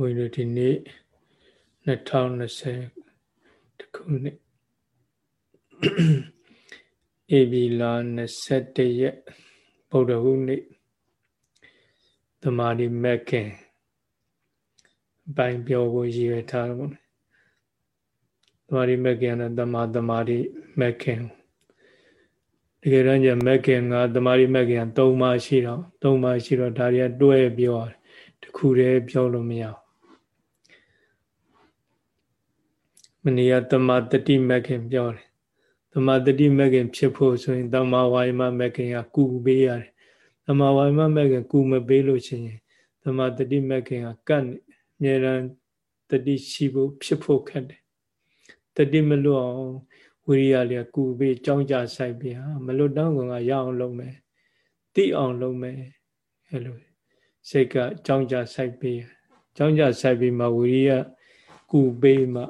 ဘုန်းကြီးတို့ဒီနေ့2020ခုနှစ်ဧပြီလ21ရက်ဗုဒ္ဓဟူးနေ့သမာဓိမက်ခင်ပိုင်ပြောဖို့ရည်ရွယ်ထားတယ်သမာဓိမက်ခင်နဲ့သမာသမာဓိမက်ခင်တကယ်တမ်းကျမက်ခင်ကသမာဓိမက်ခင်၃ပါးရှိတော့၃ပါးရှိတော့ဒါတွေကတွဲပြောတယ်တခုတည်းပြောလို့မရဘူးမ နေ့ကတမတတိမက်ခင်ပြောတယ်တမတတိမက်ခင်ဖြစ်ဖို့ဆိုရင်တမဝါယမမက်ခင်ကကူပေးရတယ်တမဝါယမမက်ခင်ကူမပေးလို့ရှိရင်တမတတိမက်ခင်ကကတ်နေအမြဲတမ်းတတိရှိဖို့ဖြစ်ဖို့ခက်တယ်တတိမလွတ်အောင်ဝိရိယလေးကူပေးကြောင်းကြဆိုင်ပြမလွတ်တောင်းကရအောင်လုပ်မယ်တိအောင်လုပ်မယ်အဲ့လိုစိတ်ကကြောင်းကြဆိုင်ပေးကြောင်းကြဆိုင်ပြီးမှဝိရိယကူပေးမှ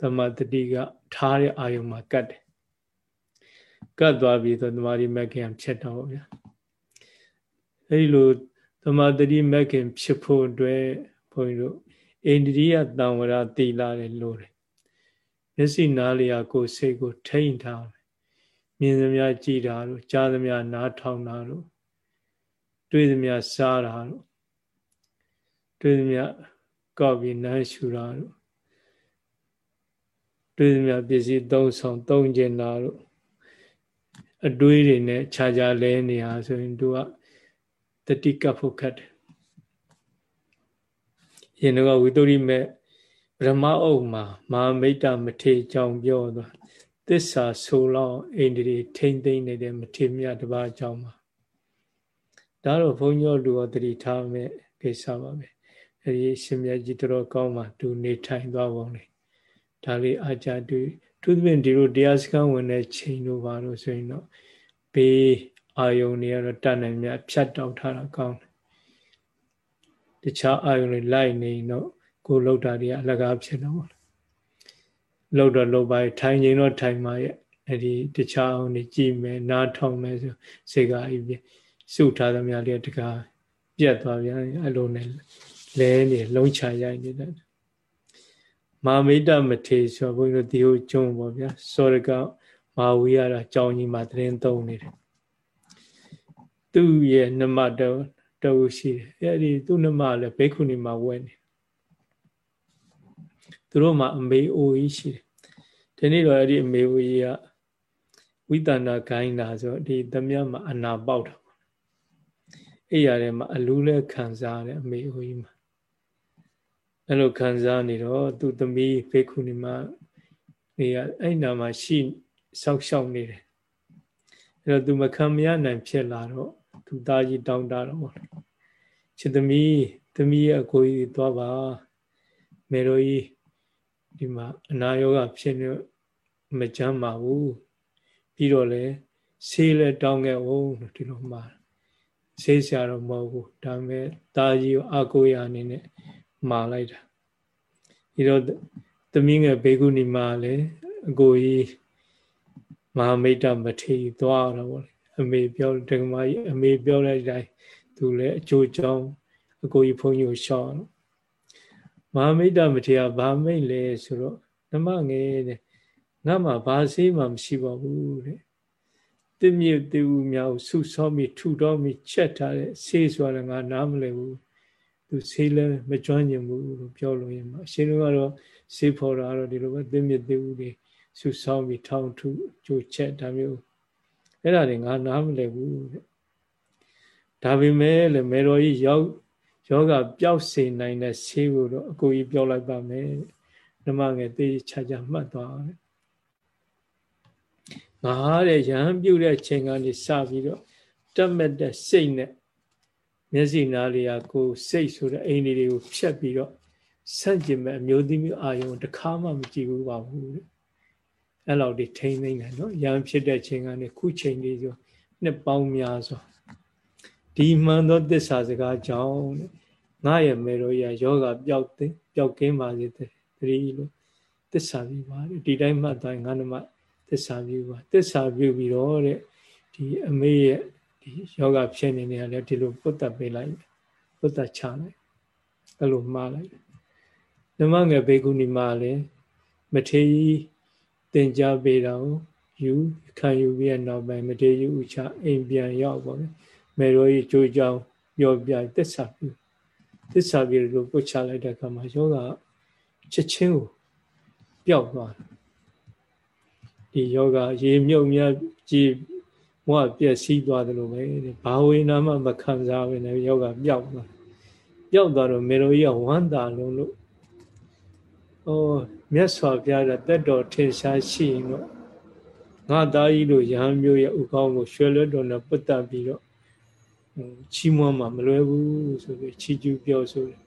သမတတိကထားတဲ့အာယုံမှာကတ်တယ်ကတ်သွားပြီဆိုသမာဓိမက်ခင်ဖြစ်တော့ဗျာအဲဒီလိုသမာဓိမက်ခင်ဖြစ်ဖို့အတွက်ဘုန်းကြီးတို့အိန္ဒိယတံဝရတိလာတယ်လို့တယ်မျက်စိနားလျာကိုစိတ်ကိုထိမ့်ထားမြင်သမျှကြည်တာတို့ကြားသမျှနားထောင်တာတို့တွေ့သမျှစားတာတို့တွေ့သမျှကောက်ပြီးနမ်းရှူတာတို့ တွေ့သမျှပစ္စည်းသုံးဆောင်သုံးကျင်တာတို့အတွေးတွေနဲ့ခြားခြားလဲနေဟာဆိုရင်သူကတတိကပ်ဖို့ခတ်တယ်။ရင်တော့ဝိတ္တရိမဲ့ဗြဟ္မအုပ်မှာမာမိတ်တမထေကြောင်ပြောသွားသစ္စာဆိုလောက်အိန္ဒြေထိမ့်သိမ့်နေတဲ့မထေမြတ်တပါးကြောင့်ပါဒါတော့ဘုန်းကြီးတို့တတိထားမဲ့ကိစ္စပါပဲအဲဒီရှင်မြတ်ကြီးတော်ကောင်းမှသူနေထိုင်သွားပုံလေ ဒါလေးအာကြတူသူသဖြင့်ဒီလိုတရားစခန်းဝင်တဲ့ချိန်တို့ပါလို့ဆိုရင်တော့ဘေးအာယုန်တွေကတော့တတ်နိုင်မြတ်ဖြတ်တောက်ထားတာကောင်းတယ်တခြားအာယုန်တွေလိုက်နေတော့ကိုလှုပ်တာတွေအလကားဖြစ်တော့လှုပ်တော့လှုပ်ပါထိုင်ချိန်တော့ထိုင်ပါရဲ့အဲ့ဒီတခြားအောင်နေကြည့်မယ်နားထောင်မယ်ဆိုစိတ်ကအိပ်ပြစုထားသမျှလေးတကားပြတ်သွားပြန်အဲ့လိုနဲ့လဲနေလုံးချရိုက်နေတယ် မာမိတမထေဆိုဘုန်းကြီးတို့ဒီကိုကျုံပေါ့ဗျာစောရကမာဝီရတာကြောင်းကြီးမှာသတင်းသုံးနေတယ်သူ့ရဲ့နမတော်တော်ရှိတယ်အဲ့ဒီသူ့နမလည်းဘိက္ခုနီမှာဝဲနေသူတို့မှာအမေအိုကြီးရှိတယ်ဒီနေ့တော့အဲ့ဒီအမေအိုကြီးကဝိတန္တာခိုင်းတာဆိုဒီသမယမှာအနာပေါက်တာပေါ့အဲ့ရထဲမှာအလူးလဲခံစားတယ်အမေအိုကြီးမှာ အဲ့လိုခံစားနေတော့သူသမီးဖေခုနီမှာနေရအဲ့နာမှာရှိဆောက်ရှောက်နေတယ်အဲ့တော့သူမခံမရနိုင်ဖြစ်လာတော့သူသားကြီးတောင်းတတော့ပေါ့ချစ်သမီးသမီးရဲ့အကိုကြီးသွားပါမေရိုကြီးဒီမှာအနာယောဂဖြစ်နေမကြမ်းပါဘူးပြီးတော့လေဆေးလဲတောင်းခဲ့အောင်ဒီလိုမှာဆေးဆရာတော့မဟုတ်ဘူးဒါပေမဲ့တာကြီးကိုအကိုရအနေနဲ့ မာလိုက်တာဒီတော့သမီးငယ်ဘေကုဏီမာလည်းအကိုကြီးမဟာမိတ်တမထေရသွားတော့ဗောလေအမေပြောဒကမာကြီးအမေပြောလိုက်တိုင်းသူလည်းအကျိုးကြောင်းအကိုကြီးဘုန်းကြီးကိုရှောင်းမဟာမိတ်တမထေရဘာမိတ်လဲဆိုတော့ဓမ္မငယ်တဲ့ငါမှဘာဆေးမှမရှိပါဘူးတဲ့တည်မြင့်တည်ဦးများကိုဆုဆောမိထူတော်မိချက်ထားတဲ့ဆေးဆိုတာငါနားမလည်ဘူး သူဆေးလည်းမကျွမ်းကျင်ဘူးလို့ပြောလို့ရမှာအရှင်တို့ကတော့ဆေးဖော်တာတော့ဒီလိုပဲတည်မြင့်တည်ဦးတွေဆုဆောမိထောင်ထုကြိုချက်ဒါမျိုးအဲ့ဒါတွေငါနားမလည်ဘူးတဲ့ဒါပေမဲ့လည်းမေတော်ကြီးရောက်ယောဂပျောက်စေနိုင်တဲ့ဆေးကိုတော့အကိုကြီးပြောလိုက်ပါမယ်ဓမ္မငယ်သေချာချာမှတ်သွားတယ်ငါတဲ့ရဟန်းပြုတ်တဲ့ချိန်ကနေစပြီးတော့တတ်မဲ့တဲ့စိတ်နဲ့ မျက်စိနားလေးကကိုစိတ်ဆိုတဲ့အိမ်တွေကိုဖြတ်ပြီးတော့ဆန့်ကျင်မဲ့အမျိုးသမီးအာယုံတစ်ခါမှမကြည့်ဘူးပါဘူးတဲ့အဲ့လောက်ဒီထိမ့်သိမ့်တယ်နော်ရဟန်းဖြစ်တဲ့ချိန်ကနေခုချိန်လေးဆိုနှစ်ပေါင်းများစွာဒီမှန်သောသစ္စာစကားကြောင့်ငါရဲ့မေတော်ရယောဂပျောက်သိပျောက်ကင်းပါစေတည်းလို့သစ္စာပြီးပါတယ်ဒီတိုင်းမှတ်တိုင်းငါနမသစ္စာပြုပါသစ္စာပြုပြီးတော့တဲ့ဒီအမေရဲ့ဒီ ယောဂဖြစ်နေနေရလဲဒီလိုပုတ်တက်ပေးလိုက်ပုတ်တက်ချလိုက်အဲ့လိုမှားလိုက်ဓမ္မငယ်ဘေကုဏီမှာလည်းမထေရကြီးတင်ကြပေးတာကိုယူခံယူပြီးတဲ့နောက်ပိုင်းမထေရကြီးဥချအိမ်ပြန်ရောက်ပါမယ်မေရောကြီးကြိုးကြောင်ပြောပြသစ္စာပြုသစ္စာပြုလို့ပုတ်ချလိုက်တဲ့အခါမှာယောဂချက်ချင်းကိုပျောက်သွားတယ်ဒီယောဂရေမြုပ်မြတ်ကြည် ဘဝပြည့်စည်သွားတယ်လို့ပဲဘာဝေနာမှမခံစားဘဲနဲ့ယောဂပျောက်သွားပျောက်သွားတော့မေရိုကြီးကဝမ်းသာလုံးလို့ဩမြတ်စွာဘုရားကတက်တော်ထင်ရှားရှိရင်တော့ငါသားကြီးလို့ရဟန်းမျိုးရဲ့ဥကောင်းကိုရွှေလွတ်တော်နဲ့ပတ်သက်ပြီးတော့ချီးမွမ်းမှာမလွယ်ဘူးဆိုပြီးချီးကျူးပြောဆိုတယ်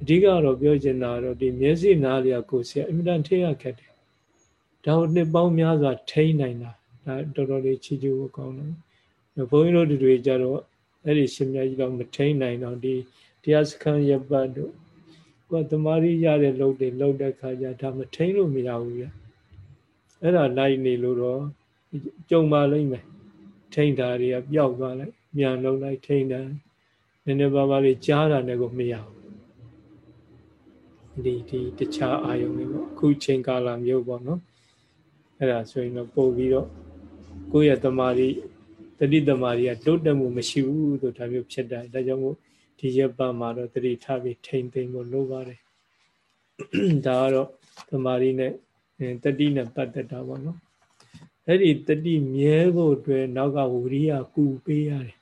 အဓိကတော့ပြောချင်တာတော့ဒီမျက်စိနားလျာကိုယ်ဆရာအမြဲတမ်းထိရခက်တယ်ဒါကိုနှစ်ပေါင်းများစွာထိန်းနိုင်တာ ဒါတော်တော်လေးချီးကျူးဖို့ကောင်းတယ်ဘုန်းကြီးတို့တွေကြတော့အဲ့ဒီရှင်မြတ်ကြီးတော့မထိန်းနိုင်တော့ဒီတရားစခန်းရပ်ပတ်တို့ကသမာဓိရတဲ့လုံတွေလုံတဲ့ခါကျဒါမထိန်းလို့မရဘူးပြအဲ့ဒါလိုက်နေလို့တော့ကြုံပါလိမ့်မယ်ထိန်းတာတွေကပျောက်သွားလိုက်မြန်လုံးလိုက်ထိန်းတယ်နည်းနည်းပါးပါးလေးကြားတာနဲ့ကိုမရဘူးဒီဒီတခြားအာယုံတွေပေါ့အခုချိန်ကာလမျိုးပေါ့နော်အဲ့ဒါဆိုရင်တော့ပို့ပြီးတော့ ကိုယ့်ရဲ့တမာရီတတိတမာရီကတိုးတက်မှုမရှိဘူးဆိုဒါမျိုးဖြစ်တယ်ဒါကြောင့်မို့ဒီရက်ပတ်မှာတော့တတိထားပြီးထိမ့်သိမ့်ဖို့လိုပါတယ်ဒါကတော့တမာရီနဲ့တတိနဲ့ပတ်သက်တာပေါ့နော်အဲ့ဒီတတိမြဲဖို့အတွက်နောက်ကဝိရိယကူပေးရတယ်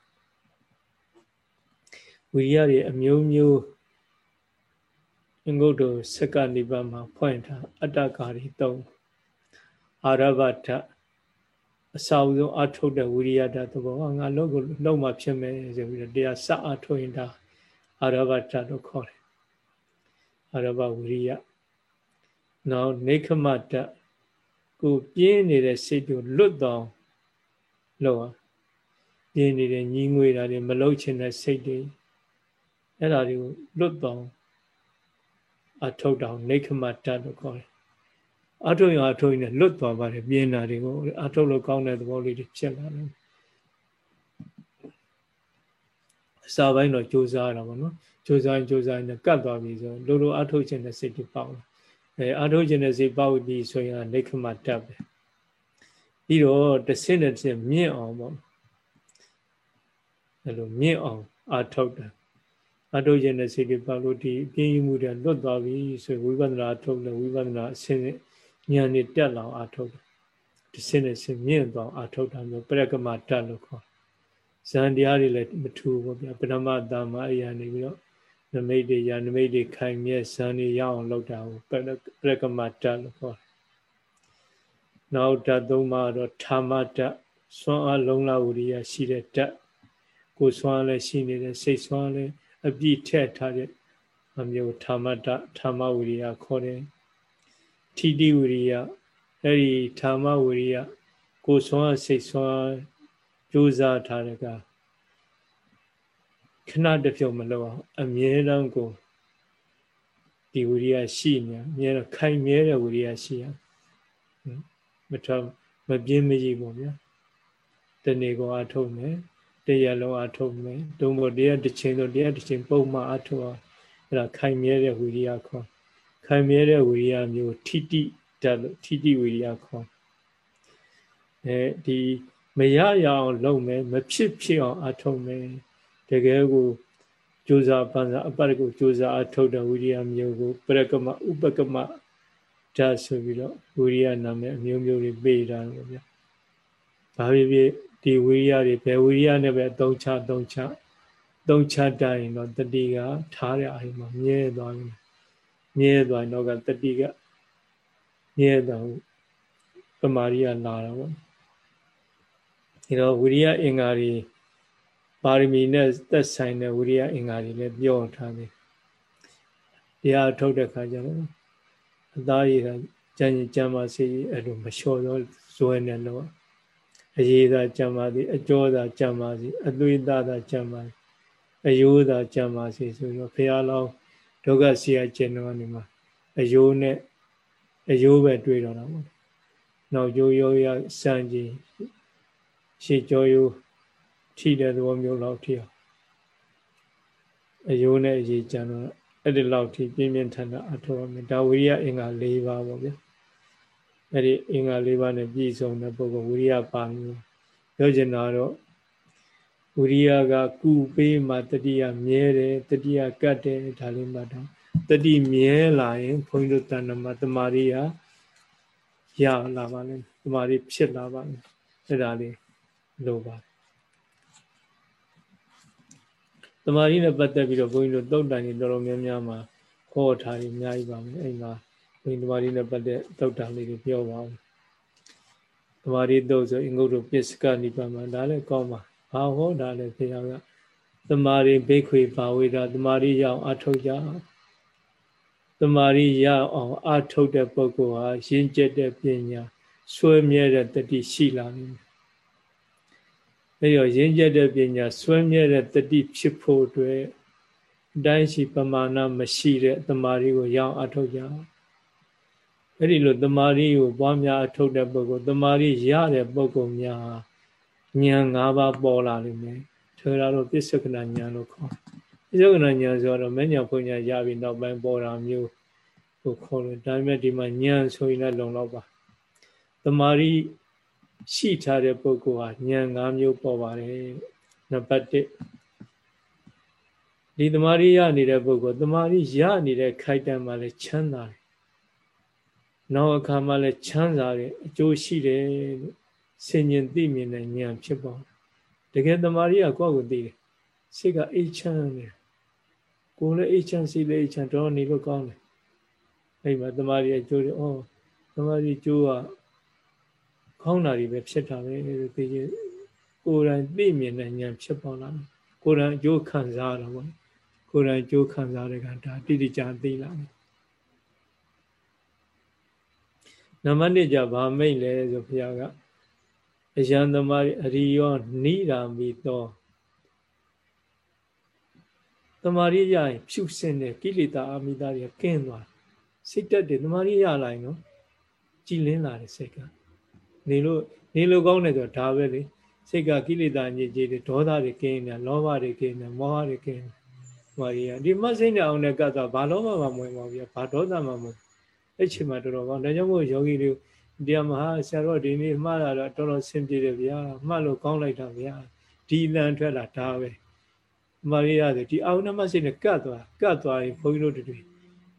ဝိရိယတွေအမျိုးမျိုးငုတ်တို့စက္ကနိဗ္ဗာန်မှာဖွင့်ထားအတ္တကာရီ၃အာရဘထ အစာအုံဆုံးအထုတ်တဲ့ဝိရိယတသဘောငါလုံးကိုလုံးမှဖြစ်မယ်ဆိုပြီးတော့တရားစအထုတ်ရင်ဒါအာရဘထလို့ခေါ်တယ်အာရဘဝိရိယနောက်နေခမတကိုပြင်းနေတဲ့စိတ်ကိုလွတ်တော့လောက်ပြင်းနေတဲ့ညီးငွေတာတွေမလုတ်ချင်တဲ့စိတ်တွေအဲ့ဒါတွေကိုလွတ်တော့အထုတ်တောင်နေခမတလို့ခေါ်တယ် အထုတ်ရအထုတ်ရင်လွတ်သွားပါတယ်ပြင်းတာတွေကိုအထုတ်လို့ကောင်းတဲ့သဘောလေးတွေဖြစ်လာတယ်အစာပိုင်းတော့ကြိုးစားရတာပေါ့နော်ကြိုးစားရင်ကြိုးစားရင်ကတ်သွားပြီဆိုလိုလိုအထုတ်ခြင်းတဲ့စိတ်တွေပေါက်လာအဲအထုတ်ခြင်းတဲ့စိတ်ပေါက်ပြီဆိုရင်နေခမတတ်ပဲပြီးတော့တစ်စင်းနဲ့တစ်စင်းမြင့်အောင်ပေါ့အဲလိုမြင့်အောင်အထုတ်တယ်အထုတ်ခြင်းတဲ့စိတ်တွေပေါက်လို့ဒီအပြင်းယူမှုတွေလွတ်သွားပြီဆိုဝိပဿနာအထုတ်တယ်ဝိပဿနာအစင်းဉာ ဏ်နဲ့တက်လောင်အာထုတ်တယ်ဒီစင်းနဲ့စင်းမြင့်သွားအာထုတ်တာမျိုးပရကမတတ်လို့ခေါ်ဇန်တရားတွေလည်းမထူဘူးဗျာပထမတာမအရာနေပြီးတော့နမိတ်တွေရာနမိတ်တွေခိုင်မြဲဇန်တွေရအောင်လုပ်တာကိုပရကမတတ်လို့ခေါ်တယ်နောက်ဓာတ်သုံးပါတော့ဌာမတတ်စွမ်းအားလုံးလာဝရိယရှိတဲ့ဓာတ်ကိုစွမ်းလည်းရှိနေတဲ့စိတ်စွမ်းလည်းအပြည့်ထက်ထားတဲ့အမျိုးဌာမတဌာမဝရိယခေါ်တယ် ထီတိဝရိယအဲ့ဒီဓမ္မဝရိယကိုဆွမ်းစိတ်ဆွမ်းကြိုးစားထားတဲ့ကခဏတစ်ဖြုတ်မလို့အောင်အမြဲတမ်းကိုဒီဝရိယရှိနေအမြဲတမ်းခိုင်မြဲတဲ့ဝရိယရှိရမထမပြင်းမကြီးပေါ့ဗျာတနေ့ကောအထုတ်မယ်တရက်လုံးအထုတ်မယ်ဒုံမို့တရားတစ်ချိန်ဆိုတရားတစ်ချိန်ပုံမှန်အထုတ်အောင်အဲ့ဒါခိုင်မြဲတဲ့ဝိရိယခေါ် ခိုင်မြဲတဲ့ဝိရိယမျိုးထိတိတတ်လို့ထိတိဝိရိယခေါ်အဲဒီမရရအောင်လုပ်မယ်မဖြစ်ဖြစ်အောင်အထုတ်မယ်တကယ်ကိုကြိုးစားပန်းစားအပတ်ကိုကြိုးစားအထုတ်တဲ့ဝိရိယမျိုးကိုပရကမဥပကမဓာတ်ဆိုပြီးတော့ဝိရိယနာမည်အမျိုးမျိုးတွေပေးတာလို့ဗျာဘာဖြစ်ဖြစ်ဒီဝိရိယတွေဘယ်ဝိရိယနဲ့ပဲသုံးချသုံးချသုံးချတိုင်းတော့တတိကထားတဲ့အာရုံမှာမြဲသွားပြီ မြဲသွားတော့ကတတိကမြဲသွားပမာရိယလာတော့ဗောဒီတော့ဝိရိယအင်္ဂါတွေပါရမီနဲ့သက်ဆိုင်တဲ့ဝိရိယအင်္ဂါတွေလည်းပြောထားတယ်တရားထုတ်တဲ့ခါကျတော့အသားရည်ကကြံ့ကြံ့ပါစေအဲ့လိုမလျှော်တော့ဇွဲနဲ့တော့အရေးသာကြံ့ပါစေအကျော်သာကြံ့ပါစေအသွေးသားသာကြံ့ပါစေအယိုးသာကြံ့ပါစေဆိုတော့ဘုရားလောင်း ဒုက္ခဆီယကျင်တော်နေမှာအယိုးနဲ့အယိုးပဲတွေ့တော့တာပေါ့နောက်ရိုးရိုးရစံကြီးရှေ့ကျော်ရိုးထိတဲ့သဘောမျိုးလောက်ထိအောင်အယိုးနဲ့အရေးကြံတော့အဲ့ဒီလောက်ထိပြင်းပြင်းထန်ထန်အထောက်အမယ်ဒါဝိရိယအင်္ဂါ၄ပါးပေါ့ဗျာအဲ့ဒီအင်္ဂါ၄ပါးနဲ့ပြည့်စုံတဲ့ပုဂ္ဂိုလ်ဝိရိယပါမျိုးပြောချင်တာတော့ ဝိရိယကကုပေးမှတတိယမြဲတယ်တတိယကတ်တယ်ဒါလေးမှတ်တော့တတိမြဲလာရင်ဘုန်းကြီးတို့တဏ္ဍမှာတမာရိယရလာပါလိမ့်တမာရိဖြစ်လာပါလိမ့်အဲ့ဒါလေးလိုပါတမာရိနဲ့ပတ်သက်ပြီးတော့ဘုန်းကြီးတို့တုတ်တန်ကြီးတော်တော်များများမှာခေါ်ထားပြီးအများကြီးပါမယ်အဲ့မှာဘုန်းကြီးတမာရိနဲ့ပတ်သက်တုတ်တန်လေးတွေပြောပါဦးတမာရိတုတ်ဆိုအင်္ဂုတ္တပစ္စကနိဗ္ဗာန်မှာဒါလည်းကောင်းပါ ဘာဟောတာလဲဖေရကတမာရိဘိခွေဘာဝေဒတမာရိရအောင်အထုတ်ကြတမာရိရအောင်အထုတ်တဲ့ပုဂ္ဂိုလ်ဟာရင့်ကျက်တဲ့ပညာဆွဲမြဲတဲ့တတိရှိလာလိမ့်မယ်။အဲတော့ရင့်ကျက်တဲ့ပညာဆွဲမြဲတဲ့တတိဖြစ်ဖို့အတွက်အတိုင်းရှိပမာဏမရှိတဲ့တမာရိကိုရအောင်အထုတ်ကြ။အဲဒီလိုတမာရိကိုပွားများအထုတ်တဲ့ပုဂ္ဂိုလ်တမာရိရတဲ့ပုဂ္ဂိုလ်များ ဉာဏ်၅ပါးပေါ်လာလိမ့်မယ်ထေရတော့ပစ္စုကနာဉာဏ်လို့ခေါ်ပစ္စုကနာဉာဏ်ဆိုတော့မဉဏ်ဖွညာရပြီးနောက်ပိုင်းပေါ်တာမျိုးကိုခေါ်တယ်ဒါပေမဲ့ဒီမှာဉာဏ်ဆိုရင်လည်းလုံလောက်ပါတမာရီရှိထားတဲ့ပုဂ္ဂိုလ်ဟာဉာဏ်၅မျိုးပေါ်ပါတယ်နံပါတ်1ဒီတမာရီရနေတဲ့ပုဂ္ဂိုလ်တမာရီရနေတဲ့ခိုက်တံမှာလည်းချမ်းသာတယ်နောက်အခါမှာလည်းချမ်းသာတယ်အကျိုးရှိတယ်လို့ ဆင်ញင်သိမြင်တဲ့ဉာဏ်ဖြစ်ပေါ်တကယ်တမာရီကကိုယ့်ကိုသိတယ်စိတ်ကအိတ်ချမ်းတယ်ကိုယ်လည်းအိတ်ချမ်းစိတ်လည်းအိတ်ချမ်းတော့နေလို့ကောင်းတယ်အဲ့မှာတမာရီအကျိုးတွေဩတမာရီကျိုးကခေါင်းနာတွေပဲဖြစ်တာပဲလို့သိရင်ကိုယ်တိုင်သိမြင်တဲ့ဉာဏ်ဖြစ်ပေါ်လာတယ်ကိုယ်တိုင်အကျိုးခံစားရတာပေါ့ကိုယ်တိုင်အကျိုးခံစားတဲ့ကဒါတိတိကျသိလာတယ်နမနစ်ကြဗာမိတ်လဲဆိုဘုရားက အယံသမားအရိယောနိရာမိသောတမာရိရရင်ဖြူစင်တဲ့ကိလေသာအမိသားတွေကင်းသွားစိတ်တက်တယ်တမာရိရလာရင်နော်ကြည်လင်းလာတယ်စိတ်ကနေလို့နေလို့ကောင်းတယ်ဆိုတော့ဒါပဲလေစိတ်ကကိလေသာညစ်ကြေးတွေဒေါသတွေကင်းနေလောဘတွေကင်းနေမောဟတွေကင်းနေမာရိယဒီမစိတ်နဲ့အောင်တဲ့ကတ်တော့ဘာလောဘမှမဝင်ပါဘူးဗျာဘာဒေါသမှမဝင်အဲ့ချိန်မှာတော်တော်ကောင်းဒါကြောင့်မို့ယောဂီတွေ တရားမဟာဆရာတော်ဒီနေ့မှားတာတော့တော်တော်ဆင်ပြေတယ်ဗျာမှတ်လို့ကောင်းလိုက်တာဗျာဒီလန်ထွက်လာဒါပဲမာရိယဆိုဒီအာဝနမစိတ်နဲ့ကတ်သွားကတ်သွားရင်ဘုန်းကြီးတို့တွေ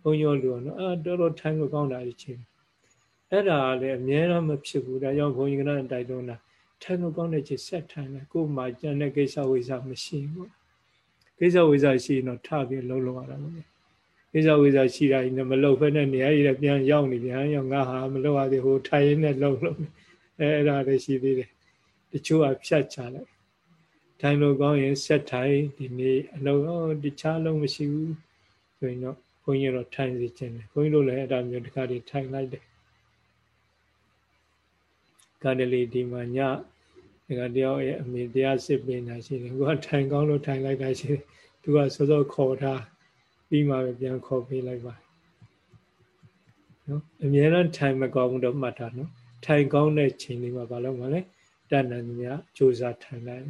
ဘုန်းကြီးတို့နော်အာတော်တော်ထိုင်လို့ကောင်းတာဒီချိန်အဲ့ဒါလည်းအများတော့မဖြစ်ဘူးဒါကြောင့်ဘုန်းကြီးကလည်းတိုက်တွန်းတာထိုင်လို့ကောင်းတဲ့ချိန်ဆက်ထိုင်တယ်ကို့မှာကြံတဲ့ကိစ္စဝိစ္စမရှိဘူးကိစ္စဝိစ္စရှိရင်တော့ထပြီးလုံးလုံးရတာပဲ ကိစ္စဝိဇ္ဇာရှိတာကြီးမလုံဖက်နဲ့နေရာကြီးပြန်ရောက်နေပြန်ရောက်ငါဟာမလုံရသေးဟိုထိုင်ရင်းနဲ့လုံလုံအဲအဲ့ဒါလည်းရှိသေးတယ်တချို့ကဖြတ်ချလိုက်ထိုင်လို့ကောင်းရင်ဆက်ထိုင်ဒီနေ့အလုံးတခြားလုံးမရှိဘူးဆိုရင်တော့ဘုန်းကြီးတော့ထိုင်စီခြင်းတယ်ဘုန်းကြီးတို့လည်းအဲ့ဒါမျိုးတခါတည်းထိုင်လိုက်တယ်ကန္တလီဒီမှာညဒီကတယောက်ရဲ့အမေတရားစစ်ပင်တာရှိတယ်ကိုကထိုင်ကောင်းလို့ထိုင်လိုက်တာရှိတယ်သူကစောစောခေါ်ထား ပြီးမှပဲပြန်ခေါ်ပေးလိုက်ပါနော်အများအားထိုင်မကောင်းဘူးတော့မှတ်တာနော်ထိုင်ကောင်းတဲ့ချိန်လေးမှာဘာလို့မလဲတဏ္ဍန်မြကြိုးစားထိုင်လိုက်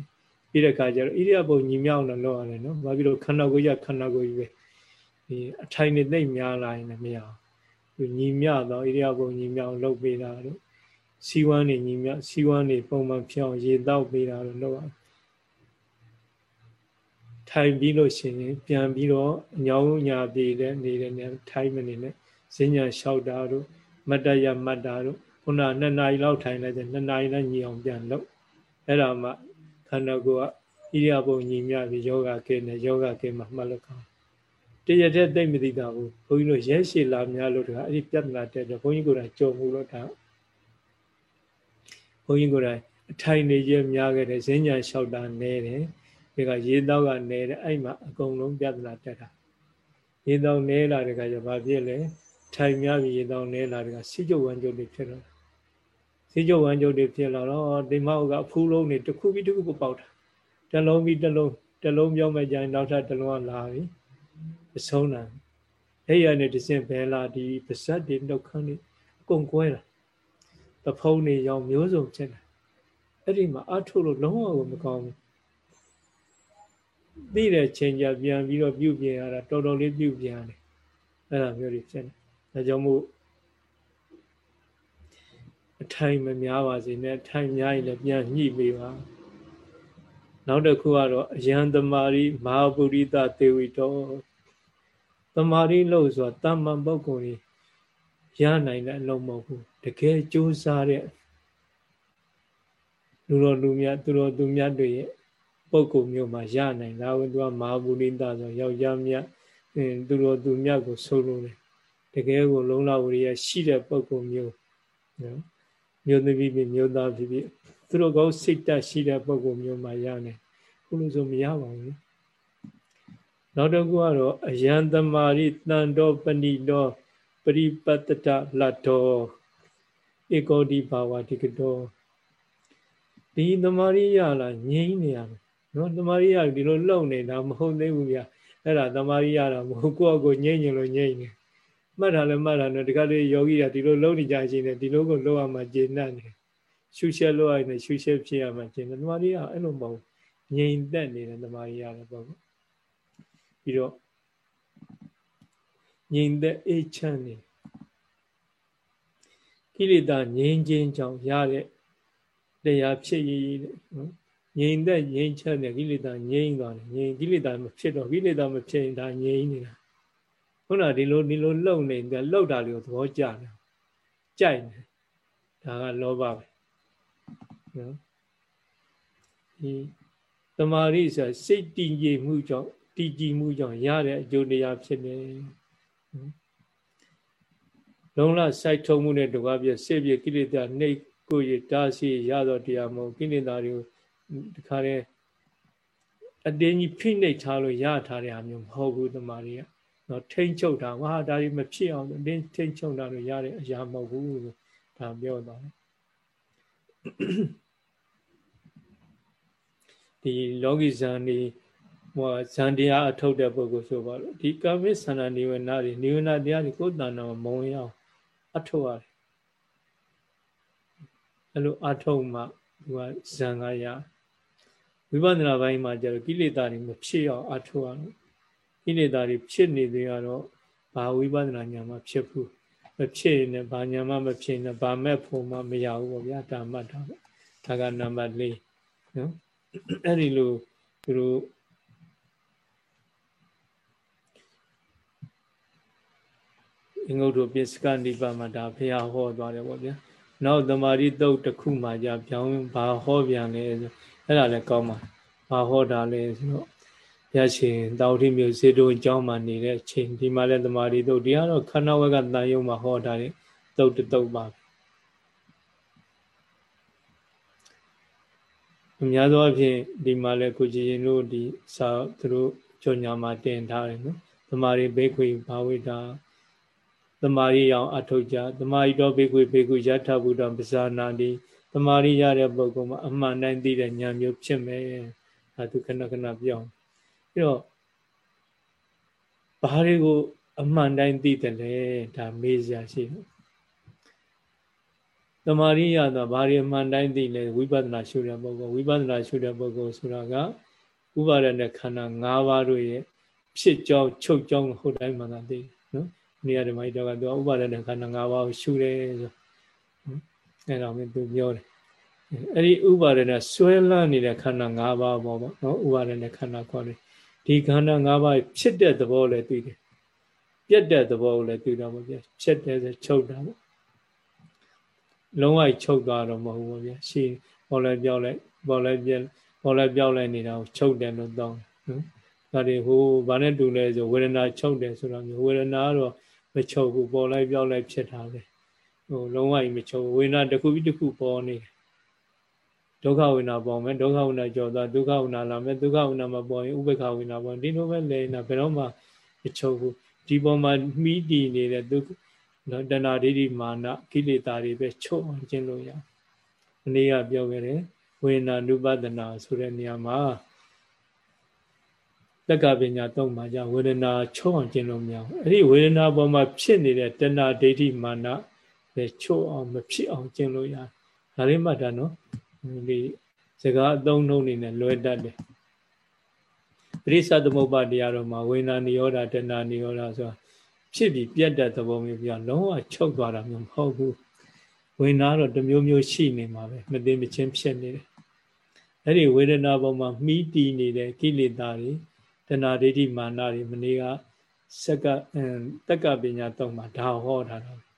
ပြီးတဲ့အခါကျတော့ဣရိယာပုညီမြောက်တော့လောက်ရတယ်နော်ဘာဖြစ်လို့ခန္ဓာကိုယ်ရခန္ဓာကိုယ်ကြီးပဲဒီအထိုင်နေသိမ့်များလာရင်လည်းမရအောင်သူညီမြတော့ဣရိယာပုညီမြောက်လုပ်ပေးတာတို့စီဝမ်းနေညီမြောက်စီဝမ်းနေပုံမှန်ဖြောင်းရေတောက်ပေးတာတို့လုပ်အောင် ထိုင်ပြီးလို့ရှိရင်ပြန်ပြီးတော့ညောင်းညာပြေးတဲ့နေတဲ့နေထိုင်မနေနဲ့ဈဉ္ညာလျှောက်တာတို့မတ္တရမတ္တာတို့ခုနနှစ်နာရီလောက်ထိုင်လိုက်တဲ့နှစ်နာရီနဲ့ညီအောင်ပြန်လုပ်အဲ့ဒါမှခန္ဓာကိုယ်ကဣရိယာပုညီမြပြီးယောဂကဲနေယောဂကဲမှာမှတ်လို့ကောင်းတရတဲ့သိမသိတာဘူးဘုန်းကြီးတို့ရဲရှည်လာများလို့တခါအဲ့ဒီပြဿနာတက်တော့ဘုန်းကြီးကိုယ်တိုင်ကြုံမှုလို့ဒါဘုန်းကြီးကိုယ်တိုင်အထိုင်နေရများခဲ့တဲ့ဈဉ္ညာလျှောက်တာနေတယ်ဒီ ကရေတောက်ကနေတယ်အဲ့မှာအကုန်လုံးပြဿနာတက်တာရေတောက်နေလာတဲ့ကကျဘာဖြစ်လဲထိုင်များပြီးရေတောက်နေလာတဲ့ကစီကျုပ်ဝမ်းကျုပ်တွေဖြစ်တော့စီကျုပ်ဝမ်းကျုပ်တွေဖြစ်လာတော့ဒီမောက်ကအဖူးလုံးတွေတစ်ခုပြီးတစ်ခုကိုပေါက်တာတလုံးပြီးတလုံးတလုံးပြောင်းမဲ့ကြရင်နောက်ထပ်တလုံးကလာပြီအဆုံးတာအဲ့ရနဲ့တစင်ဘဲလာဒီပါဇက်တွေနှုတ်ခမ်းတွေအကုန်ကွဲတာတဖုံးတွေရောမျိုးစုံဖြစ်တယ်အဲ့ဒီမှာအထုလို့လုံးဝကိုမကောင်းဘူး သိတဲ့ချိန်ကျပြန်ပြီးတော့ပြုပြင်ရတာတော်တော်လေးပြုပြင်ရတယ်အဲ့ဒါမျိုးတွေဖြစ်နေဒါကြောင့်မို့အထိုင်မများပါစေနဲ့အထိုင်များရင်လည်းပြန်ညှိပေးပါနောက်တစ်ခုကတော့အယံသမารိမဟာပုရိသသေဝီတော်တမာရီလို့ဆိုတာတမ္မန်ပုဂ္ဂိုလ်ကြီးရနိုင်တဲ့အလုံးမဟုတ်ဘူးတကယ်ကြိုးစားတဲ့လူတော်လူမြတ်သူတော်သူမြတ်တွေရဲ့ ပုဂ္ဂိုလ်မျိုးမှာရနိုင်တာဝင်သူကမဟာဗုဒိတဆိုယောက်ျားမြတ်သူတော်သူမြတ်ကိုဆိုလို့တယ်တကယ်ကိုလုံလဝရိယရှိတဲ့ပုဂ္ဂိုလ်မျိုးနော်မျိုးသမီးဖြစ်မျိုးသားဖြစ်ဖြစ်သူတို့ကောစိတ်တက်ရှိတဲ့ပုဂ္ဂိုလ်မျိုးမှာရနိုင်ခုလိုဆိုမရပါဘူးနောက်တစ်ခုကတော့အယံတမာရိတန်တော်ပဏိတော်ပရိပတ္တလတ်တော်ဧကောတိဘာဝတိကတော်ဒီတမာရိရလာငြိမ့်နေရမယ် နော်တမာရိယဒီလိုလုံနေတာမဟုတ်သေးဘူးဗျာအဲ့ဒါတမာရိယတာမဟုတ်ကိုယ့်အကိုငြိမ့်ညင်လို့ငြိမ့်နေမှတ်တာလည်းမှတ်တာနော်ဒီကလေးယောဂီကဒီလိုလုံနေကြရှင်နေဒီလိုကိုလုံရမှကျေနပ်နေရှုရှက်လို့ရရင်ရှုရှက်ဖြစ်ရမှကျေနပ်တမာရိယအဲ့လိုမဟုတ်ငြိမ်သက်နေတဲ့တမာရိယလည်းပေါ့ပြီးတော့ငြိမ်သက်အေးချမ်းနေကိလေသာငြိမ်းခြင်းကြောင့်ရတဲ့တရားဖြစ်ရည်တဲ့နော် ငြိမ်သက်ငြိမ်ချမ်းတဲ့ကိလေသာငြိမ်သွားတယ်ငြိမ်ကိလေသာမဖြစ်တော့ကိလေသာမဖြစ်ရင်ဒါငြိမ်နေတာခုနဒီလိုဒီလိုလှုပ်နေတယ်လှုပ်တာလေးကိုသဘောကျတယ်ကြိုက်တယ်ဒါကလောဘပဲနော်ဒီတမာရိဆိုစိတ်တည်ငြိမ်မှုကြောင့်တည်ကြည်မှုကြောင့်ရတဲ့အကျိုးတရားဖြစ်နေလုံးလစိုက်ထုံမှုနဲ့တကွာပြစေပြကိလေသာနှိတ်ကိုရတားစီရသောတရားမဟုတ်ကိလေသာတွေကို ဒီခါရဲအတင်းကြီးဖိနှိပ်ထားလို့ရထားတဲ့ဟာမျိုးမဟုတ်ဘူးတမာရီကနော်ထိမ့်ချုပ်တာဟာဒါကြီးမဖြစ်အောင်အတင်းထိမ့်ချုပ်တာလို့ရတဲ့အရာမဟုတ်ဘူးလို့ဒါပြောသွားတယ်ဒီလောကီဇန်ဒီဟိုဇန်တရားအထုတ်တဲ့ပုဂ္ဂိုလ်ဆိုပါလို့ဒီကာမိသန္တာနိဝေနတွေနိဝေနတရားတွေကိုယ်တဏ္ဍာမုံရအောင်အထုတ်ရတယ်အဲ့လိုအထုတ်မှသူကဇန်ကရ ဝိပဿနာပိုင်းမှာကျတော့ကိလေသာတွေမဖြစ်အောင်အထုတ်အောင်ကိလေသာတွေဖြစ်နေသေးတော့ဘာဝိပဿနာဉာဏ်မှဖြစ်ဘူးမဖြစ်ရင်ဘာဉာဏ်မှမဖြစ်ရင်ဘာမဲ့ဖို့မှမရဘူးပေါ့ဗျာဒါမှတ်တာပေါ့ဒါကနံပါတ်၄နော်အဲ့ဒီလိုသူတို့အင်္ဂုတ္တပစ္စကနိဗ္ဗာန်မှာဒါဘုရားဟောသွားတယ်ပေါ့ဗျာနောက်တမာရီတုတ်တစ်ခုမှじゃပြောင်းဘာဟောပြန်လဲဆို အဲ့ဒါလည်းကောင်းပါဘာဟောတာလဲဆိုတော့ရရှင်တောက်တိမျိုးစေတုံအကြောင်းမှနေတဲ့ချိန်ဒီမှာလည်းတမာရီတုတ်ဒီကတော့ခန္ဓာဝက်ကတန်ယုံမှာဟောတာတဲ့တုတ်တုတ်ပါအများသောအားဖြင့်ဒီမှာလည်းကိုကြည်ရင်တို့ဒီစာသူတို့ကြောညာမှာတင်ထားတယ်နော်တမာရီဘေခွေဘာဝိတာတမာရီအောင်အထုတ်ကြတမာရီတော်ဘေခွေဘေခွေယထာဘုဒ္ဓပဇာနာတိ တမာရီရတဲ့ပုဂ္ဂိုလ်မှာအမှန်တိုင်းသိတဲ့ဉာဏ်မျိုးဖြစ်မယ်ဒါသူခဏခဏပြောင်းပြီးတော့ဘာတွေကိုအမှန်တိုင်းသိတယ်လဲဒါမေးစရာရှိတယ်တမာရိယတော့ဘာတွေအမှန်တိုင်းသိလဲဝိပဿနာရှုတဲ့ပုဂ္ဂိုလ်ဝိပဿနာရှုတဲ့ပုဂ္ဂိုလ်ဆိုတာကဥပါဒနဲ့ခန္ဓာ၅ပါးတို့ရဲ့ဖြစ်ကြောင်းချုပ်ကြောင်းဟုတ်တိုင်းမှသာသိနော်နေရာဓမ္မကြီးတော့ကသူဥပါဒနဲ့ခန္ဓာ၅ပါးကိုရှုတယ်ဆို အဲ့တော့မင်းသူပြောတယ်အဲ့ဒီဥပါဒနဲ့ဆွဲလန်းနေတဲ့ခန္ဓာ၅ပါးပေါ့ပေါ့နော်ဥပါဒနဲ့ခန္ဓာခေါ်တယ်ဒီခန္ဓာ၅ပါးဖြစ်တဲ့သဘောလည်းသိတယ်ပြတ်တဲ့သဘောကိုလည်းသိတော့ပေါ့ဗျာဖြစ်တယ်ဆိုချုပ်တာပေါ့လုံးဝချုပ်သွားတော့မဟုတ်ဘူးဗျာရှေ့ပေါ်လဲပြောက်လိုက်ပေါ်လဲပြက်ပေါ်လဲပြောက်လိုက်နေတာကိုချုပ်တယ်လို့တောင်းနော်ဒါတွေဟိုဘာနဲ့တူလဲဆိုဝေဒနာချုပ်တယ်ဆိုတော့မျိုးဝေဒနာကတော့မချုပ်ဘူးပေါ်လိုက်ပြောက်လိုက်ဖြစ်တာပဲ ဟိုလုံးဝမချုပ်ဝေဒနာတစ်ခုပြီးတစ်ခုပေါ်နေတယ်ဒုက္ခဝိနာပေါ်မယ်ဒုက္ခဝိနာကြော်သွားဒုက္ခဝိနာလာမယ်ဒုက္ခဝိနာမပေါ်ရင်ဥပေက္ခဝိနာပေါ်ဒီလိုပဲလဲနေတာဘယ်တော့မှမချုပ်ဘူးဒီပေါ်မှာမိတည်နေတဲ့ဒုက္ခနော်တဏှာဒိဋ္ဌိမာနကိလေသာတွေပဲချုပ်အောင်ကျင့်လို့ရအနည်းကပြောခဲ့တယ်ဝေနာနုပဒနာဆိုတဲ့နေရာမှာတက္ကပညာသုံးပါးကြဝေဒနာချုပ်အောင်ကျင့်လို့မရဘူးအဲ့ဒီဝေဒနာပေါ်မှာဖြစ်နေတဲ့တဏှာဒိဋ္ဌိမာန ပဲချုပ်အောင်မဖြစ်အောင်ကျင့်လို့ရဒါလေးမှတ်တာနော်ဒီစကားအသုံးနှုန်းနေနဲ့လွယ်တတ်တယ်ပရိသသမုပ္ပါတရားတော်မှာဝေနာနိရောဓတဏနိရောဓဆိုတာဖြစ်ပြီးပြတ်တဲ့သဘောမျိုးပြလုံးဝချုပ်သွားတာမျိုးမဟုတ်ဘူးဝေနာတော့တမျိုးမျိုးရှိနေမှာပဲမသိမချင်းဖြစ်နေတယ်အဲ့ဒီဝေဒနာပေါ်မှာမှီးတီးနေတဲ့ကိလေသာတွေတဏှာဒိဋ္ဌိမာနတွေမနေ့ကစက်ကတက္ကပညာတော့မှာဒါဟောထားတာ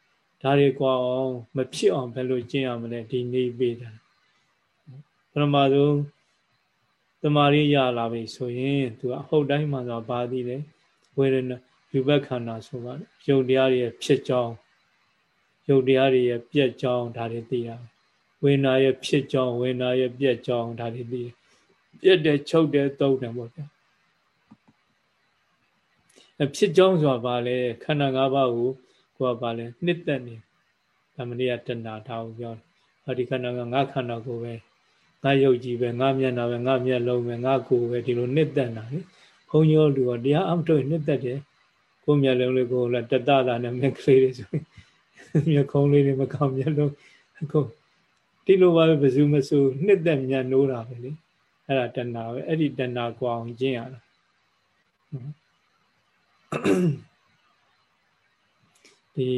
ဒါတွေကွာအောင်မဖြစ်အောင်ဘယ်လိုကျင့်ရမလဲဒီနေပေးတာပထမဆုံးတမာရီရလာပြီဆိုရင်သူအဟုတ်တိုင်းမှာဆိုဘာသိလဲဝေဒနာယူဘက်ခန္ဓာဆိုပါရုပ်တရားတွေရဲ့ဖြစ်ကြောင်းရုပ်တရားတွေရဲ့ပြက်ကြောင်းဒါတွေသိရဝေနာရဲ့ဖြစ်ကြောင်းဝေနာရဲ့ပြက်ကြောင်းဒါတွေသိပြက်တဲ့ချုပ်တဲ့သုံးတယ်ပေါ့ဗျာအဖြစ်ကြောင်းဆိုတာဘာလဲခန္ဓာ၅ပါးကို ကိုကဘာလဲနှစ်သက်နေဓမ္မနိယတဏှာဒါကိုပြောတယ်ဟောဒီခန္ဓာကငါခန္ဓာကိုပဲငါရုပ်ကြီးပဲငါမျက်နှာပဲငါမျက်လုံးပဲငါကိုယ်ပဲဒီလိုနှစ်သက်တာလေဘုန်းကြီးတို့လူကတရားအမထုတ်နှစ်သက်တယ်ကိုမျက်လုံးလေးကိုလည်းတတတာနဲ့မျက်ကလေးတွေဆိုမျက်ခုံးလေးတွေမကောင်းမျက်လုံးအခုဒီလိုပါပဲဘယ်သူမဆိုနှစ်သက်မျက်နိုးတာပဲလေအဲ့ဒါတဏှာပဲအဲ့ဒီတဏှာကိုအောင်ကျင့်ရတာ ဒီ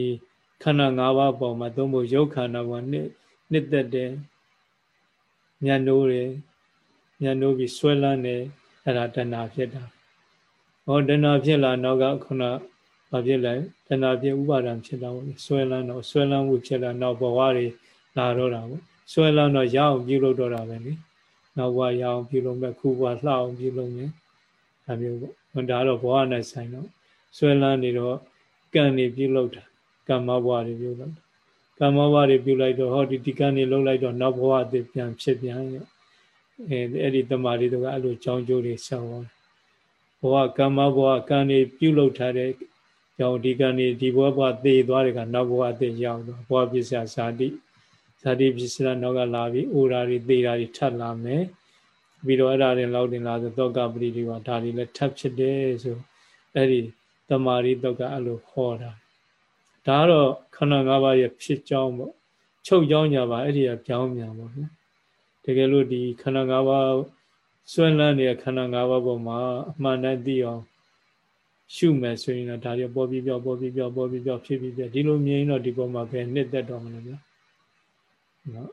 ခန္ဓာ၅ပါးပေါ်မှာသုံးဖို့ရုပ်ခန္ဓာပေါ်နှစ်နှစ်သက်တယ်ညံနိုးတယ်ညံနိုးပြီးဆွဲလန်းတယ်အဲ့ဒါတဏှာဖြစ်တာဟောတဏှာဖြစ်လာနောက်ကခုနဘာဖြစ်လဲတဏှာဖြစ်ဥပါဒံဖြစ်တာပေါ့ဆွဲလန်းတော့ဆွဲလန်းမှုဖြစ်လာနောက်ဘဝတွေလာတော့တာပေါ့ဆွဲလန်းတော့ရအောင်ပြုလုပ်တော့တာပဲလေနောက်ဘဝရအောင်ပြုလုပ်မဲ့ခုဘဝလှအောင်ပြုလုပ်မယ်ဒါမျိုးပေါ့ဒါတော့ဘဝနဲ့ဆိုင်တော့ဆွဲလန်းနေတော့ ကံနေပြုလုပ်တာကမ္မဘဝတွေပြုလုပ်တာကမ္မဘဝတွေပြုလိုက်တော့ဟောဒီဒီကံနေလုံးလိုက်တော့နောက်ဘဝအသစ်ပြန်ဖြစ်ပြန်ရောအဲအဲ့ဒီတမာရီတို့ကအဲ့လိုကြောင်းကျိုးတွေဆောင်းသွားဘဝကမ္မဘဝကံနေပြုလုပ်ထားတဲ့ကြောင့်ဒီကံနေဒီဘဝဘဝသေသွားတဲ့ကနောက်ဘဝအသစ်ရောက်တော့ဘဝပစ္စယဇာတိဇာတိပစ္စယနောက်ကလာပြီးအိုရာတွေသေတာတွေထပ်လာမယ်ပြီးတော့အဲ့ဒါတွေလောက်တင်လာဆိုသောကပရိဒီဝဒါတွေလည်းထပ်ဖြစ်တယ်ဆိုအဲ့ဒီ တမာရီတော့ကအဲ့လိုဟောတာဒါကတော့ခန္ဓာ၅ပါးရဲ့ဖြစ်ကြောင်းပေါ့ချုပ်ကြောင်းညာပါအဲ့ဒီကပြောင်းမြန်ပေါ့နော်တကယ်လို့ဒီခန္ဓာ၅ပါးဆွဲလန်းနေတဲ့ခန္ဓာ၅ပါးပေါ်မှာအမှန်တမ်းသိအောင်ရှုမယ်ဆိုရင်တော့ဒါတွေပေါ်ပြီးပြောပေါ်ပြီးပြောပေါ်ပြီးပြောဖြစ်ပြီးပြဒီလိုမြင်တော့ဒီပေါ်မှာပဲနှစ်သက်တော့မလို့ဗျာနော်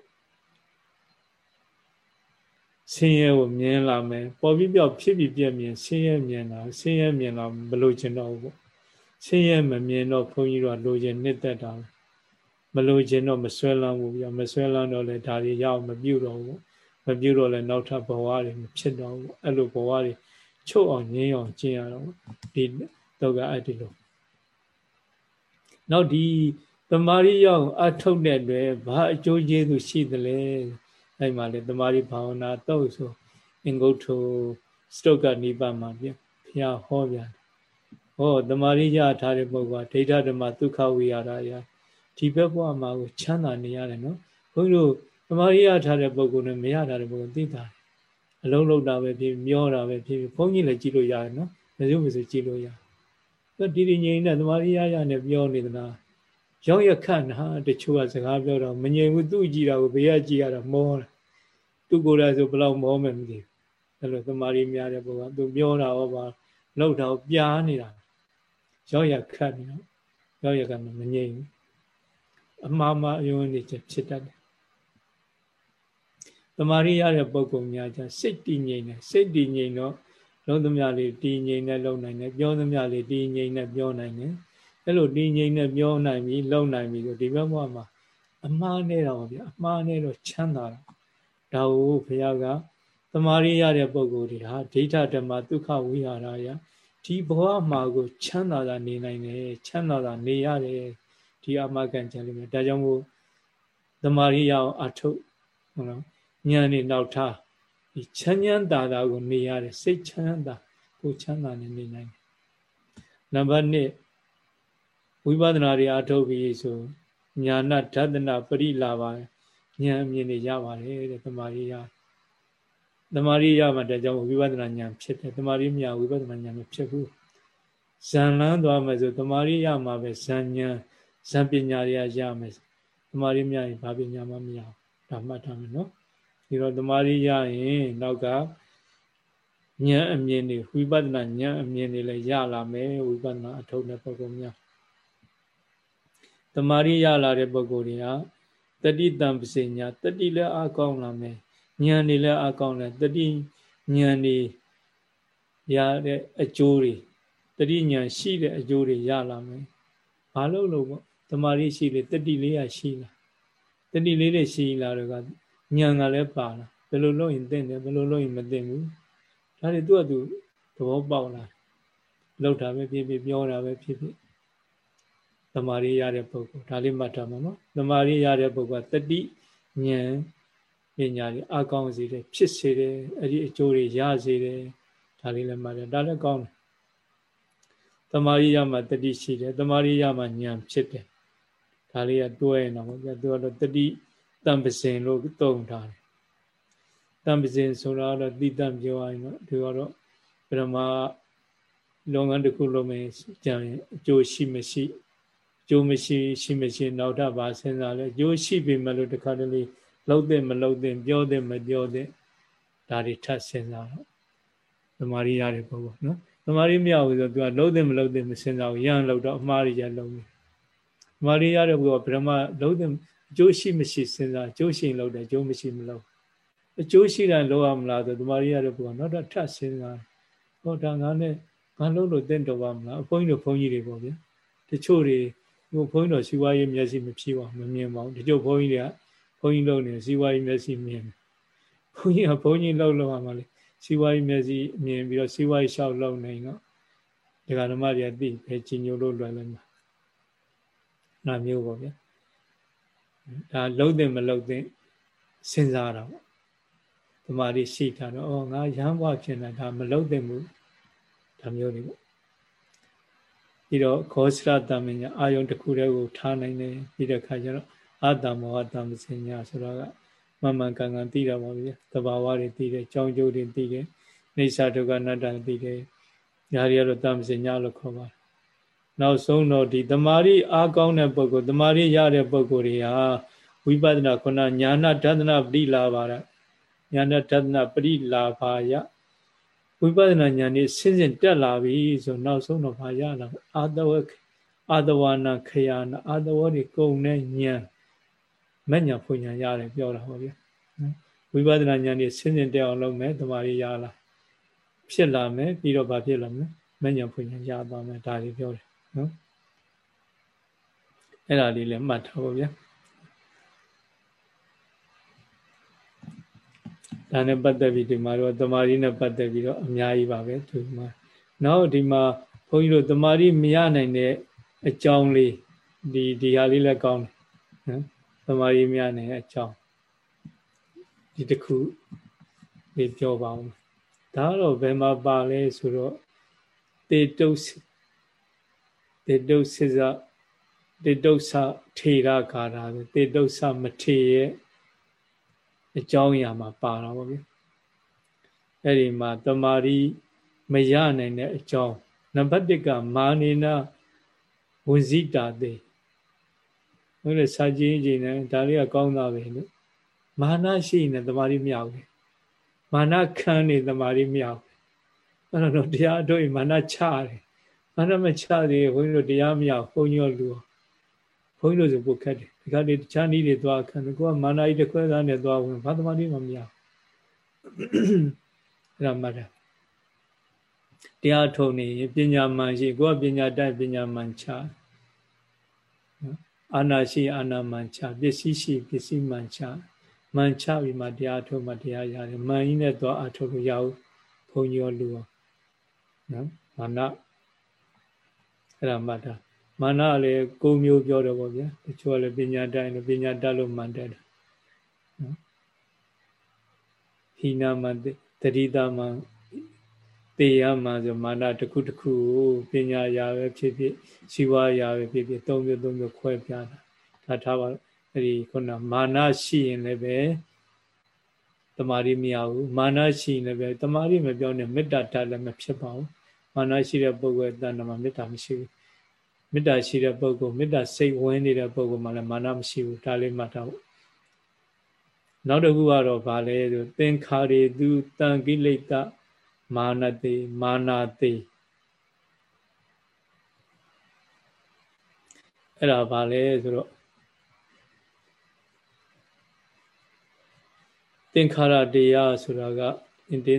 ဆင်းရဲကိုမြင်လာမယ်ပေါ်ပြီးပြောဖြစ်ပြီးပြမြင်ဆင်းရဲမြင်လာဆင်းရဲမြင်လာမလို့ချင်တော့ဘူးပေါ့ဆင်းရဲမမြင်တော့ဘုန်းကြီးတို့ကလိုချင်နှစ်သက်တာမလိုချင်တော့မဆွဲလန်းဘူးပြမဆွဲလန်းတော့လေဒါတွေရအောင်မပြုတ်တော့ဘူးမပြုတ်တော့လေနောက်ထပ်ဘဝတွေမဖြစ်တော့ဘူးအဲ့လိုဘဝတွေချုပ်အောင်ငြင်းအောင်ကျင့်ရတော့ဒီတော့ကအဲ့ဒီလိုနောက်ဒီတမာရီရောက်အထုတ်တဲ့အတွက်ဘာအကျိုးကျေးဇူးရှိသလဲ အဲ့မှာလေတမာရီဘာဝနာတော့ဆိုအင်္ဂုတ္ထုစတုတ်ကနိဗ္ဗာန်မှာပြဘုရားဟောပြန်ဟောတမာရီရထားတဲ့ပုဂ္ဂိုလ်ကဒိဋ္ဌဓမ္မဒုက္ခဝိဟာရရာဒီဘက်ဘဝမှာကိုချမ်းသာနေရတယ်နော်ဘုန်းကြီးတို့တမာရီရထားတဲ့ပုဂ္ဂိုလ်နဲ့မရထားတဲ့ပုဂ္ဂိုလ်သိတာအလုံးလုံးတာပဲဖြစ်မျောတာပဲဖြစ်ဘုန်းကြီးလည်းကြည့်လို့ရတယ်နော်မစိုးမစိုးကြည့်လို့ရတယ်ဒီဒီငြိမ်တဲ့တမာရီရရနဲ့ပြောနေသလားရောက်ရခန့်ဟာတချို့ကစကားပြောတော့မငြိမ်ဘူးသူ့ကြည့်တာကိုဘေးကကြည့်ရတာမောတာ သူကိုယ်တိုင်ဆိုဘယ်လောက်မောမယ်မသိဘူးအဲ့လိုသမာဓိများတဲ့ပုဂ္ဂိုလ်ကသူပြောတာဟောပါလောက်တော့ပြားနေတာရောက်ရခန့်နေတော့ရောက်ရကမငြိမ်ဘူးအမှားမှားအယုံနေချက်ဖြစ်တတ်တယ်သမာဓိရတဲ့ပုဂ္ဂိုလ်များကြစိတ်တည်ငြိမ်တယ်စိတ်တည်ငြိမ်တော့လုံးသမျှလေးတည်ငြိမ်နဲ့လုံနိုင်တယ်ပြောသမျှလေးတည်ငြိမ်နဲ့ပြောနိုင်တယ်အဲ့လိုတည်ငြိမ်နဲ့ပြောနိုင်ပြီလုံနိုင်ပြီဆိုဒီဘက်ဘဝမှာအမှားနဲ့တော့ဗျာအမှားနဲ့တော့ချမ်းသာတာ ဒါကိုဘုရားကသမာဓိရတဲ့ပုဂ္ဂိုလ်တွေဟာဒိဋ္ဌဓမ္မဒုက္ခဝိဟာရယဒီဘဝမှာကို ချမ်းသာတာနေနိုင်တယ်ချမ်းသာတာနေရတယ်ဒီအမကန်ကြလိမ့်မယ်ဒါကြောင့်မို့သမာဓိရအောင်အထုတ်ဟုတ်လားဉာဏ်နဲ့နောက်ထားဒီချမ်းချမ်းသာတာကိုနေရတယ်စိတ်ချမ်းသာကိုချမ်းသာနေနေနိုင်နံပါတ်1ဝိပဿနာတွေအထုတ်ပြီးဆိုညာဏဓတနာပရိလာပါ ဉာဏ်အမြင်တွေရပါတယ်တဲ့သမာဓိရသမာဓိရမှတကြောင်ဝိပဿနာဉာဏ်ဖြစ်တယ်သမာဓိမြဝိပဿနာဉာဏ်မဖြစ်ဘူးဇန်လန်းသွားမယ်ဆိုသမာဓိရမှာပဲဇန်ဉာဏ်ဇန်ပညာတွေကရမယ်သမာဓိမြရင်ဘာပညာမှမရဘူးဒါမှတ်ထားမယ်နော်ဒီတော့သမာဓိရရင်နောက်ကဉာဏ်အမြင်တွေဝိပဿနာဉာဏ်အမြင်တွေလည်းရလာမယ်ဝိပဿနာအထုံးတဲ့ပုဂ္ဂိုလ်များတမာရီရလာတဲ့ပုဂ္ဂိုလ်တွေက တတိတံပစေညာတတိလည်းအကောင်းလာမယ်ဉာဏ်တွေလည်းအကောင်းတယ်တတိဉာဏ်တွေရတဲ့အကျိုးတွေတတိဉာဏ်ရှိတဲ့အကျိုးတွေရလာမယ်ဘာလို့လို့ပေါ့တမာရီရှိလေတတိလေးရရှိလာတတိလေးတွေရှိလာတော့ကဉာဏ်ကလည်းပါလာဘယ်လိုလုပ်ရင်သိတယ်ဘယ်လိုလုပ်ရင်မသိဘူးဒါတွေသူ့အတူသဘောပေါက်လာလောက်တာပဲဖြစ်ဖြစ်ပြောတာပဲဖြစ်ဖြစ် သမာဓိရတဲ့ပုဂ္ဂိုလ်ဒါလေးမှတ်ထားမှာနော်သမာဓိရတဲ့ပုဂ္ဂိုလ်ကတတိဉာဏ်ပညာတွေအကောင်းစေတယ်ဖြစ်စေတယ်အဲ့ဒီအကျိုးတွေရစေတယ်ဒါလေးလည်းမှတ်တယ်ဒါလည်းကောင်းတယ်သမာဓိရမှတတိရှိတယ်သမာဓိရမှဉာဏ်ဖြစ်တယ်ဒါလေးကတွဲနေတော့ဗျာသူကတော့တတိတံပစင်လို့သုံးထားတယ်တံပစင်ဆိုတာတော့တိတံပြောရရင်တော့ဒီကတော့ပရမလုပ်ငန်းတစ်ခုလုပ်မယ်ကြံအကျိုးရှိမရှိအ ကျိုးမရှိရှိမရှိနောက်ထပ်ပါစဉ်းစားလဲအကျိုးရှိပြီမလို့တခါတလေလှုပ်တဲ့မလှုပ်တဲ့ပြောတဲ့မပြောတဲ့ဒါတွေထပ်စဉ်းစားတော့သမာဓိရတဲ့ပုဂ္ဂိုလ်နော်သမာဓိမရဘူးဆိုတော့သူကလှုပ်တဲ့မလှုပ်တဲ့မစဉ်းစားဘူးရန်လှုပ်တော့အမှားတွေရလှုပ်နေသမာဓိရတဲ့ပုဂ္ဂိုလ်ကဗြဟ္မလှုပ်တဲ့အကျိုးရှိမရှိစဉ်းစားအကျိုးရှိရင်လှုပ်တယ်အကျိုးမရှိမလှုပ်အကျိုးရှိတယ်လှုပ်ရမလားဆိုသမာဓိရတဲ့ပုဂ္ဂိုလ်ကနောက်တော့ထပ်စဉ်းစားဟောဒါငါနဲ့ငါလှုပ်လို့တင့်တော်ပါမလားအဘုန်းကြီးတို့ဘုန်းကြီးတွေပေါ့ဗျာတချို့တွေ ဟိုဘုန်းကြီးတော်စီဝါရေးမျက်စိမဖြီးပါမမြင်ပါဘူးတချို့ဘုန်းကြီးတွေကဘုန်းကြီးလှုပ်နေစီဝါရေးမျက်စိမြင်ဘုန်းကြီးကဘုန်းကြီးလှုပ်လို့ရမှာလေစီဝါရေးမျက်စိမြင်ပြီးတော့စီဝါရေးလျှောက်လှုပ်နေတော့ဒီကဓမ္မတွေသိပဲကြီးညိုလို့လွယ်လွယ်မှာနာမျိုးပေါ့ဗျာဒါလှုပ်တဲ့မလှုပ်တဲ့စဉ်းစားတာပေါ့ဓမ္မတွေရှိတာတော့အော်ငါရမ်းဘွားဖြစ်နေတာမလှုပ်တဲ့မှုဒါမျိုးတွေပေါ့ ပြီးတော့ခောစရတမညာအာယုံတစ်ခုတည်းကိုထားနိုင်တယ်ပြီးတဲ့ခါကျတော့အာတမောအတမစညာဆိုတော့ကမမှန်ကန်ကန်သိတာပါဗျာတဘာဝတွေသိတယ်ကြောင်းကျိုးတွေသိတယ်နေစာဒုက္ခအနတ္တသိတယ်ညာတွေကတော့တမစညာလို့ခေါ်ပါတယ်နောက်ဆုံးတော့ဒီတမာရီအားကောင်းတဲ့ပုဂ္ဂိုလ်တမာရီရတဲ့ပုဂ္ဂိုလ်တွေဟာဝိပဿနာခုနညာနာဒသနာပရိလာပါရညာနာဒသနာပရိလာပါယ ဝိပဿနာဉာဏ်นี่ဆင်းဆင်းတက်လာပြီဆိုနောက်ဆုံးတော့ဘာရလာအာတဝအာတဝနာခယာနာအာတဝတွေကုန်တဲ့ဉာဏ်မဉဏ်ဖွဉဏ်ရတယ်ပြောတာဟောဗျာဝိပဿနာဉာဏ်นี่ဆင်းဆင်းတက်အောင်လုပ်မယ်တမာရီရလာဖြစ်လာမယ်ပြီးတော့ဘာဖြစ်လာမလဲမဉဏ်ဖွဉဏ်ရသွားမယ်ဒါတွေပြောတယ်နော်အဲ့ဒါလေးလည်းမှတ်ထားပါဗျာ ဒါနဲ့ပတ်သက်ပြီးဒီမှာတော့တမာရီနဲ့ပတ်သက်ပြီးတော့အများကြီးပါပဲဒီမှာနောက်ဒီမှာဘုန်းကြီးတို့တမာရီမရနိုင်တဲ့အကြောင်းလေးဒီဒီဟာလေးလည်းကောင်းတယ်နော်တမာရီမရနိုင်တဲ့အကြောင်းဒီတစ်ခုလေးပြောပါဦးဒါတော့ဘယ်မှာပါလဲဆိုတော့တေတုတ်တေတုတ်စစ်စတေတုတ်ဆထေရဂါထာတေတုတ်ဆမထေရဲ့ အကြောင်းအရာမှာပါတာပေါ့ဗျအဲ့ဒီမှာတမာရီမရနိုင်တဲ့အကြောင်းနံပါတ်1ကမာနေနာဝဇိတာတေဟုတ်လေစာကြည့်ကြည့်နေဒါလေးကကောင်းတာပဲလို့မာနရှိနေတမာရီမရဘူးမာနခံနေတမာရီမရဘူးအဲ့တော့တရားတို့မာနချတယ်မာနမချသေးဘုန်းကြီးတို့တရားမရဘုန်းကြီးတို့လူ ဘုန်းကြီးတို့ဆိုပုတ်ခတ်တယ်ဒီကနေ့တခြားနည်းတွေသွားခံကိုကမာနကြီးတစ်ခွဲသားနဲ့သွားဝင်ဘာသမားနည်းမှမရအဲ့ဒါမှတ်တယ်တရားထုံနေပညာမှန်ရှိကိုကပညာတိုက်ပညာမှန်ချအာနာရှိအာနာမှန်ချပစ္စည်းရှိပစ္စည်းမှန်ချမှန်ချပြီးမှတရားထုံမှတရားရတယ်မှန်ကြီးနဲ့သွားအထုလို့ရအောင်ဘုံရောလူအောင်နော်မာနအဲ့ဒါမှတ်တာ မာနလည်းကိုမျိုးပြောတယ်ပေါ့ဗျာတချို့ကလည်းပညာတိုင်းလို့ပညာတတ်လို့မှန်တယ်နော်ဟိနာမတတိတာမတေယမဆိုမာနတစ်ခုတစ်ခုကိုပညာရာပဲဖြစ်ဖြစ်ရှိဝါရာပဲဖြစ်ဖြစ်သုံးမျိုးသုံးမျိုးခွဲပြတာဒါထားပါအဲ့ဒီခုနမာနရှိရင်လည်းပဲတမာရီမရဘူးမာနရှိရင်လည်းပဲတမာရီမပြောနဲ့မေတ္တာတတ်လည်းမဖြစ်ပါဘူးမာနရှိတဲ့ပုဂ္ဂိုလ်တဏ္ဍမှာမေတ္တာမရှိဘူး မေတ္တာရှိတဲ့ပုဂ္ဂိုလ်မေတ္တာစိတ်ဝင်နေတဲ့ပုဂ္ဂိုလ်မှလည်းမာနမရှိဘူးဒါလေးမှတ်ထားဖို့နောက်တစ်ခုကတော့ဗာလဲဆိုသင်္ခါရေသူတန်ကိလေသာမာနတိမာနာတိအဲ့ဒါဘာလဲဆိုတော့သင်္ခါရတရားဆိုတာက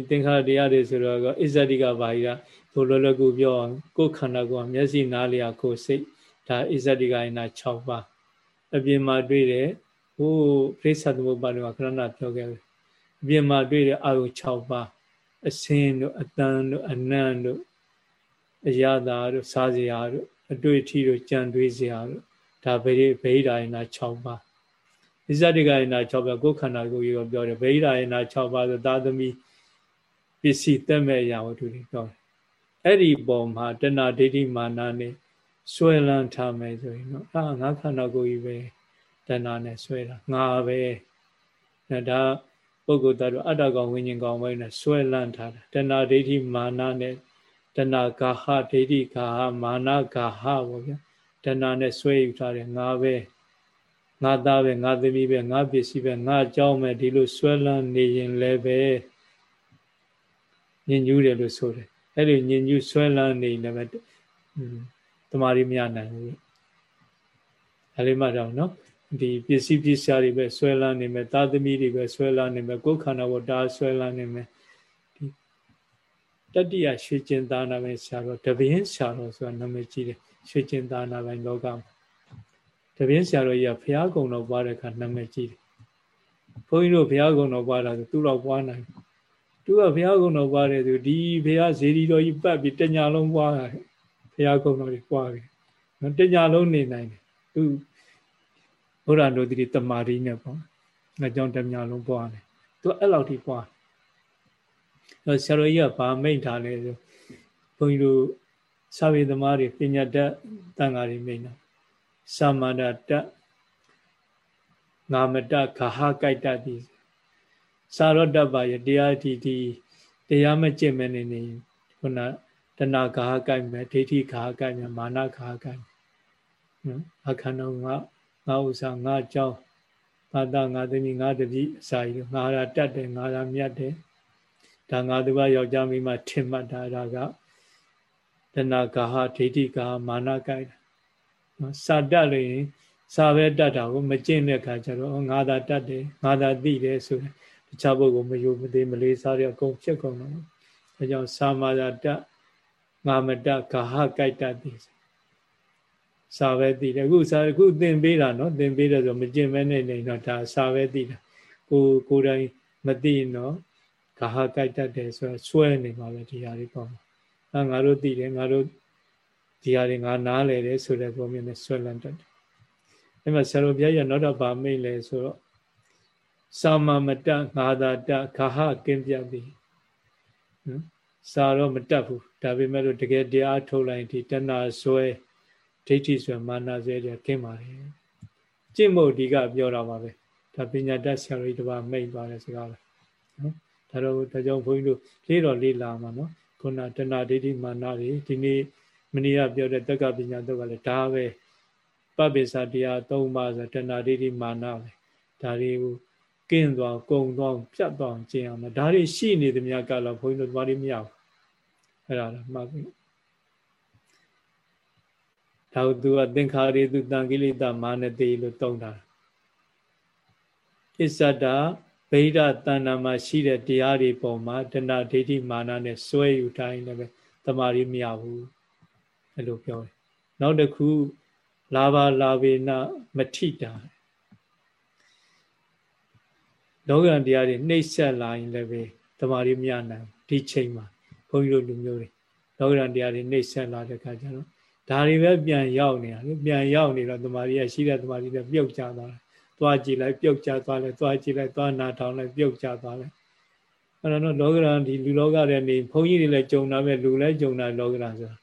သင်္ခါရတရားတွေဆိုတော့ကအစ္ဆတိကဘာကြီးက ဘိုလလကူပြောအောင်ကိုယ်ခန္ဓာကိုယ်မျက်စိနားလျာကိုယ်စိတ်ဒါအစ္ဆတိကယနာ6ပါးအပြင်မှာတွေ့တယ်ဟိုပြိဿသမုပ္ပါဒ်ကခရဏပြောခဲ့တယ်အပြင်မှာတွေ့တဲ့အာယု6ပါးအစင်းတို့အတန်တို့အနံ့တို့အရာသာတို့စားစရာတို့အတွေ့အထိတို့ကြံတွေးစရာတို့ဒါဗေဗေဒာယနာ6ပါးဣဇတိကယနာ6ပါးကိုယ်ခန္ဓာကိုယ်ကြီးကိုပြောတယ်ဗေဒာယနာ6ပါးဆိုသာသမီပစ္စည်းတက်မဲ့ရာဝတ္ထုတွေပြောတယ် အဲ့ဒီပုံမှာတဏှာဒိဋ္ဌိမာနနဲ့ဆွဲလန်းထားမယ်ဆိုရင်တော့အာငါခန္ဓာကိုယ်ကြီးပဲတဏှာနဲ့ဆွဲတာငါပဲဒါပုဂ္ဂိုလ်သားတို့အတ္တကောင်ဝိညာဉ်ကောင်ပဲနဲ့ဆွဲလန်းထားတာတဏှာဒိဋ္ဌိမာနနဲ့တဏှာဂါဟဒိဋ္ဌိဂါဟမာနဂါဟပေါ့ဗျာတဏှာနဲ့ဆွဲယူထားတယ်ငါပဲငါသားပဲငါသမီးပဲငါပစ္စည်းပဲငါအကြောင်းပဲဒီလိုဆွဲလန်းနေရင်လည်းပဲညင်ညူးတယ်လို့ဆိုတယ် အဲ့ဒီညင်ညူးဆွဲလန်းနေလည်းပဲတမာရီမရနိုင်ဘူးအဲ့ဒီမှတော့နော်ဒီပစ္စည်းပစ္စည်းတွေပဲဆွဲလန်းနေမယ်သာသမီတွေပဲဆွဲလန်းနေမယ်ကိုယ်ခန္ဓာကိုဒါဆွဲလန်းနေမယ်ဒီတတိယရွှေကျင်သာနာပဲဆရာတော်တပင်းဆရာတော်ဆိုတာနာမည်ကြီးတယ်ရွှေကျင်သာနာပိုင်းလောကမှာတပင်းဆရာတော်ကြီးကဘုရားကုံတော်ပွားတဲ့အခါနာမည်ကြီးတယ်ဘုန်းကြီးတို့ဘုရားကုံတော်ပွားတာဆိုသူ့တော့ပွားနိုင် သူကဘုရားကုံတော်ပွားတယ်ဆိုဒီဘုရားဇေဒီတော်ကြီးပတ်ပြီးတညာလုံးပွားတာဘုရားကုံတော်ကြီးပွားပြီနော်တညာလုံးနေနိုင်တယ်သူဘုရားတို့တိတမာရီနဲ့ပေါ့ငါကြောင့်တညာလုံးပွားတယ်သူအဲ့လောက်ထိပွားအဲဆရာတော်ကြီးကဗာမိတ်ထားလဲဆိုဘုန်းကြီးတို့စာပေသမားတွေပညာတတ်တန်ဃာတွေမိတ်နော်သာမန္တတငါမတခဟကြိုက်တတ်သည် စာရောတ္တပါယတရားဒီဒီတရားမကျင့်မနေနေခုနတဏဂါကိုက်မယ်ဒိဋ္ဌိဂါကိုက်မယ်မာနဂါကိုက်နော်အခန္ဓာငါငါဥစ္စာငါကြောင်းဘာသာငါသမီးငါတပည့်အစာကြီးငါရာတတ်တယ်ငါရာမြတ်တယ်ဒါငါသူကယောက်ျားမိမထင်မှတ်တာဒါကတဏဂါဟဒိဋ္ဌိဂါမာနကိုက်နော်စာတတ်လို့ရင်စာပဲတတ်တာကိုမကျင့်တဲ့အခါကျတော့ငါသာတတ်တယ်ငါသာသိတယ်ဆိုရင် တခြားပုဂ္ဂိုလ်မယုံမသိမလေးစားရအကုန်ဖြစ်ကုန်တော့ဒါကြောင့်စာမာသာတတ်ငါမတတ်ဂါဟကြိုက်တတ်သည်စာပဲသိတယ်အခုစာအခုသင်ပေးတာနော်သင်ပေးတယ်ဆိုမကျင်မဲနေနေတော့ဒါစာပဲသိတာကိုကိုယ်တိုင်မသိနော်ဂါဟကြိုက်တတ်တယ်ဆိုတော့ဆွဲနေပါပဲဒီဟာတွေပေါ့အဲငါတို့သိတယ်ငါတို့ဒီဟာတွေငါနားလေတယ်ဆိုတဲ့ပုံမျိုးနဲ့ဆွဲလန်းတတ်တယ်အဲ့မှာဆရာတော်ဘုရားရနောက်တော့ဗာမိတ်လဲဆိုတော့ စာမမတငါသာတဂါဟကင်းပြသည်နော်စာတော့မတတ်ဘူးဒါပေမဲ့လို့တကယ်တရားထုတ်လိုက်ဒီတဏှာဆွဲဒိဋ္ဌိဆိုမာနဆွဲတဲ့ကင်းပါတယ်ကျင့်ဖို့ဒီကပြောတာပါပဲဒါပညာတတ်ဆရာတော်ကြီးတပါမိတ်သွားတဲ့စကားပဲနော်ဒါတော့ဒါကြောင့်ဘုန်းကြီးတို့လေးတော်လေးလာမှာနော်ခုနတဏှာဒိဋ္ဌိမာနတွေဒီနေ့မနေ့ကပြောတဲ့တက္ကပညာတော့ကလည်းဒါပဲပပိစတရား၃ပါးဆိုတဏှာဒိဋ္ဌိမာနပဲဒါတွေကို ကင်းသွားကုံသွားပြတ်သွားကျင့်အောင်ဒါတွေရှိနေသမျှကလည်းဘုန်းကြီးတို့ဘာတွေမရဘူးအဲ့ဒါလည်းမှတ်ပြီဒါကသူကသင်္ခါရေသူတံကိလေသာမာနတိလို့တုံးတာအစ္ဆဒဗိဓတဏ္ဍာမှာရှိတဲ့တရားတွေပုံမှာတဏှာဒိဋ္ဌိမာနနဲ့စွဲယူတိုင်းလည်းပဲတမာရီမရဘူးအဲ့လိုပြောတယ်နောက်တစ်ခုလာဘာလာဝေနမထိတာ လောကတရားတွေနှိမ့်ဆက်လာရင်လည်းပဲတမာရီမရနိုင်ဒီချိန်မှာဘုန်းကြီးတို့လူမျိုးတွေလောကတရားတွေနှိမ့်ဆက်လာတဲ့အခါကျတော့ဒါတွေပဲပြန်ရောက်နေတာလေပြန်ရောက်နေတော့တမာရီကရှိတဲ့တမာရီတွေပြုတ်ကျသွားတယ်သွားကြည့်လိုက်ပြုတ်ကျသွားလဲသွားကြည့်လိုက်သွားနာထောင်လိုက်ပြုတ်ကျသွားလဲအဲ့တော့လောကရန်ဒီလူလောကတွေနေဘုန်းကြီးတွေလည်းကြုံတာပဲလူလည်းကြုံတာလောကရန်ဆိုတာ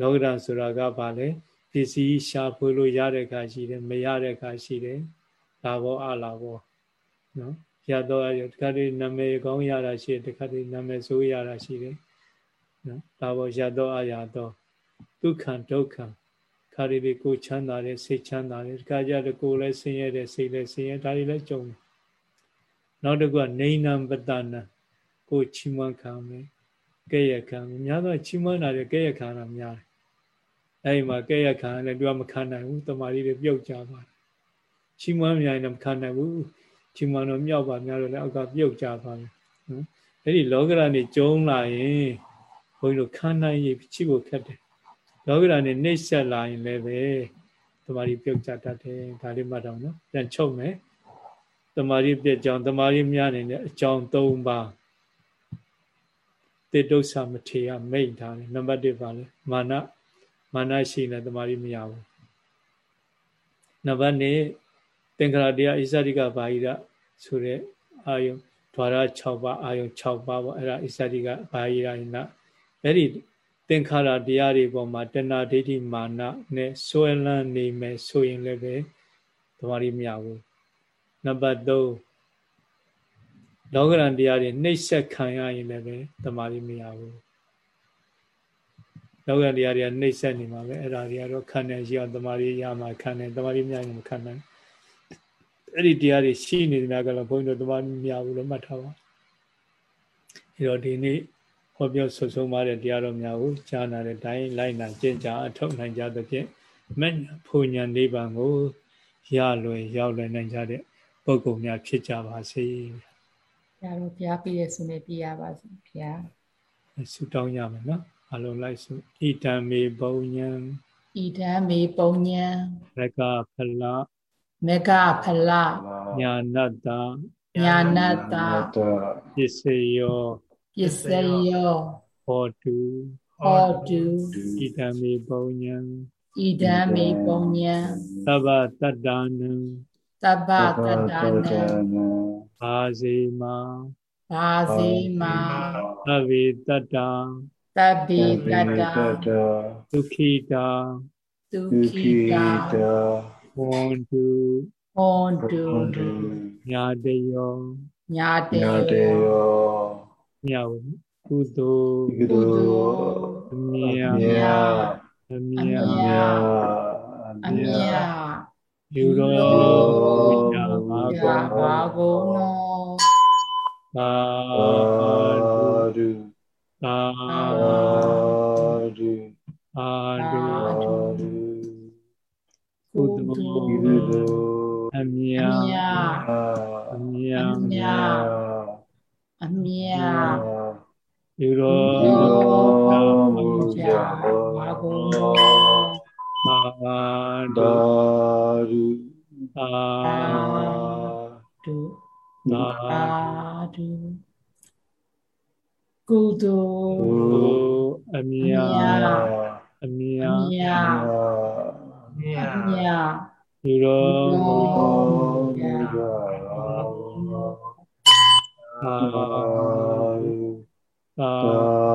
လောကရန်ဆိုတာကဘာလဲပစ္စည်းရှာဖွေလို့ရတဲ့အခါရှိတယ်မရတဲ့အခါရှိတယ်လာဘောအလာဘော နော်ရတော့ရတခါတည်းနာမည်ကောင်းရတာရှိတယ်တခါတည်းနာမည်ဆိုးရတာရှိတယ်နော်လာဘောရတော့အရာတော့ဒုက္ခဒုက္ခခါရီကိုချမ်းသာတယ်စိတ်ချမ်းသာတယ်တခါကြတော့ကိုယ်လည်းဆင်းရဲတယ်စိတ်လည်းဆင်းရဲဒါတွေလည်းကြုံတယ်နောက်တစ်ခုကနေနံပတနာကိုချီးမွမ်းခံမယ်ကဲ့ရခံများသောချီးမွမ်းတာတွေကဲ့ရခံတာများတယ်အဲဒီမှာကဲ့ရခံလည်းသူကမခံနိုင်ဘူးတမာရီတွေပြုတ်ကြပါတယ်ချီးမွမ်းမြိုင်တော့မခံနိုင်ဘူး ချီးမွမ်းတော့မြောက်ပါများတော့လည်းအောက်ကပြုတ်ကြပါမယ်နော်အဲ့ဒီလောကရနေကျုံးလာရင်ဘုန်းကြီးတို့ခံနိုင်ရချိဖို့ခက်တယ်လောကရနေနှိမ့်ဆက်လာရင်လည်းပဲတမာရီပြုတ်ကြတတ်တယ်ဒါလေးမှတ်တော့နော်ပြန်ချုပ်မယ်တမာရီပြည့်ကြောင်တမာရီများနေတဲ့အကြောင်း၃ပါးတေတုဆမထေရမိတ်ထားတယ်နံပါတ်1ပါလေမာနမာနရှိနေတမာရီမရဘူးနံပါတ်2 သင်္ခါရတရားဣဇရိကဘာဟိရဆိုတဲ့အာယုဒွါရ6ပါးအာယု6ပါးပေါ့အဲ့ဒါဣဇရိကဘာဟိရနအဲ့ဒီသင်္ခါရတရားတွေပေါ်မှာတဏှာဒိဋ္ဌိမာနနဲ့ဆွဲလန်းနေမယ်ဆိုရင်လည်းပဲတမာရီမရဘူးနံပါတ်3လောကရန်တရားတွေနှိပ်စက်ခံရရင်လည်းပဲတမာရီမရဘူးလောကရန်တရားတွေကနှိပ်စက်နေမှာပဲအဲ့ဒါတွေကတော့ခံနေရှိအောင်တမာရီရမှာခံနေတမာရီမရရင်မခံနိုင် အဲ့ဒီတရားတွေရှိနေတယ်များကတော့ဘုန်းကြီးတို့တမာရီမရဘူးလို့မှတ်ထားပါအဲ့တော့ဒီနေ့ဟောပြောဆွဆုံးပါတဲ့တရားတော်များကိုကြားနာတဲ့တိုင်းလိုက်နာကျင့်ကြအထောက်နိုင်ကြသဖြင့်မဉ္ဇဉ်ဖူညာနိဗ္ဗာန်ကိုရလွယ်ရောက်လွယ်နိုင်ကြတဲ့ပုဂ္ဂိုလ်များဖြစ်ကြပါစေ။ဘုရားတို့ဘုရားပြည့်ရဲ့ဆုနဲ့ပြရပါစေဘုရားဆုတောင်းရမယ်နော်အလုံးလိုက်ဆုဣတံမေပုံညံဣဒံမေပုံညံရကဖလ မေကဖလညာနတ္တညာနတ္တပစ္စယောပစ္စယောဟောတုဟောတုဣတံမေပုံညံဣဒံမေပုံညံသဗ္ဗတတ္တနံသဗ္ဗတတ္တနံဘာစေမာဘာစေမာသဗ္ဗေတတ္တာသဗ္ဗေတတ္တာဒုခိတာဒုခိတာ ဟွန်တုဟွန်တုညာတယောညာတယောညာဝကုသိုလ်ကုသိုလ်အမြာအမြာအမြာယူတော်ဝိညာမာဘာကုသာဓုသာဓုသာဓု ကုသိုလ်အမြာအမြာအမြာအမြာယူတော်ဝိညာမာဘာကုသာဓုဓုသာဓုသာဓုကုသိုလ်အမြာအမြာအ မြာအမြာဒီရောသာသာ